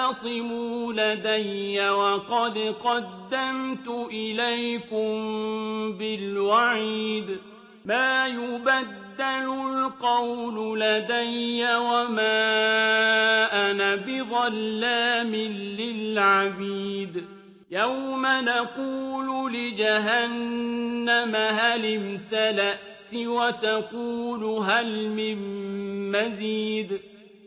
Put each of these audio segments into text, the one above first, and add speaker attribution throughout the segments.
Speaker 1: تَخْتَصِمُوا لَدَيَّ وَقَدْ قَدَّمْتُ إِلَيْكُم بِالْوَعِيدِ. مَا يُبَدَّلُ الْقَوْلُ لَدَيَّ وَمَا أَنَا بِظَلَّامٍ لِّلْعَبِيدِ. يَوْمَ نَقُولُ لِجَهَنَّمَ هَلِ امْتَلَأْتِ وَتَقُولُ هَلْ مِن مَّزِيدٍ.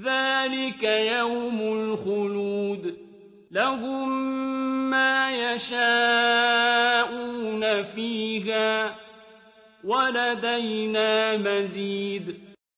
Speaker 1: ذَٰلِكَ يَوْمُ الْخُلُودِ لَهُم مَّا يَشَاءُونَ فِيهَا ۖ وَلَدَيْنَا مَزِيدٌ